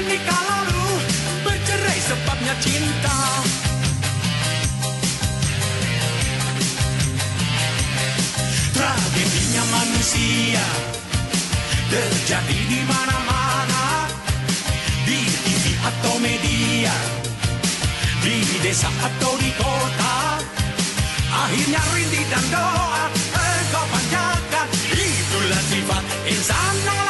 menikah lalu bercerai sebabnya cinta. Tragedinya manusia terjadi di mana-mana. Di TV atau media di desa atau di kota. Akhirnya rintih dan doa engkau panjatkan. Itulah sifat insan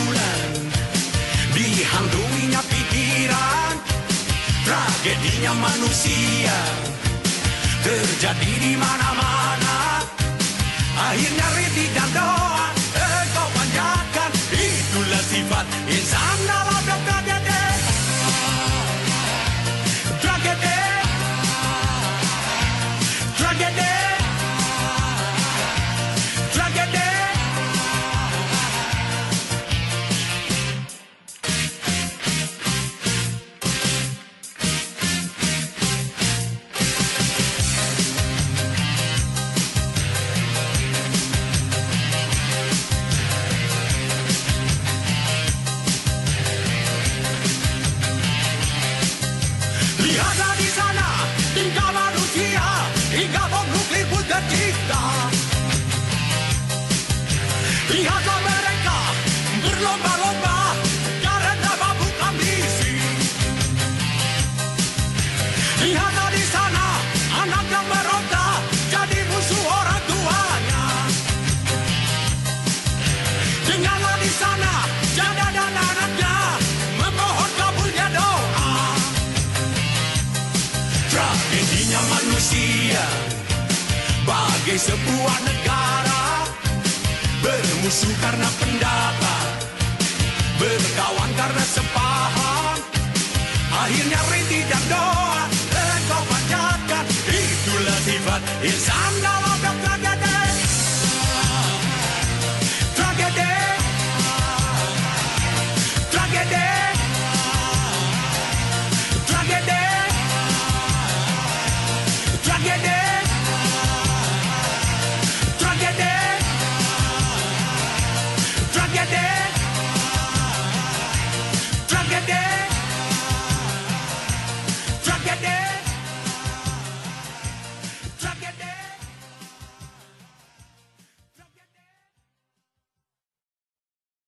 Tragedinya manusia terjadi di mana-mana. Akhirnya riti Lihatlah di sana tingkah manusia hingga bom nuklir pun tercipta. Lihatlah mereka berlomba-lomba karena mabuk ambisi. Lihatlah di sana anak yang meronta jadi musuh orang tuanya. Dengarlah Tragedinya manusia. Bagai sebuah negara Bermusuh karena pendapat Berkawan karena sepaham. Akhirnya rintih dan doa Engkau panjatkan. Itulah sifat insan get there.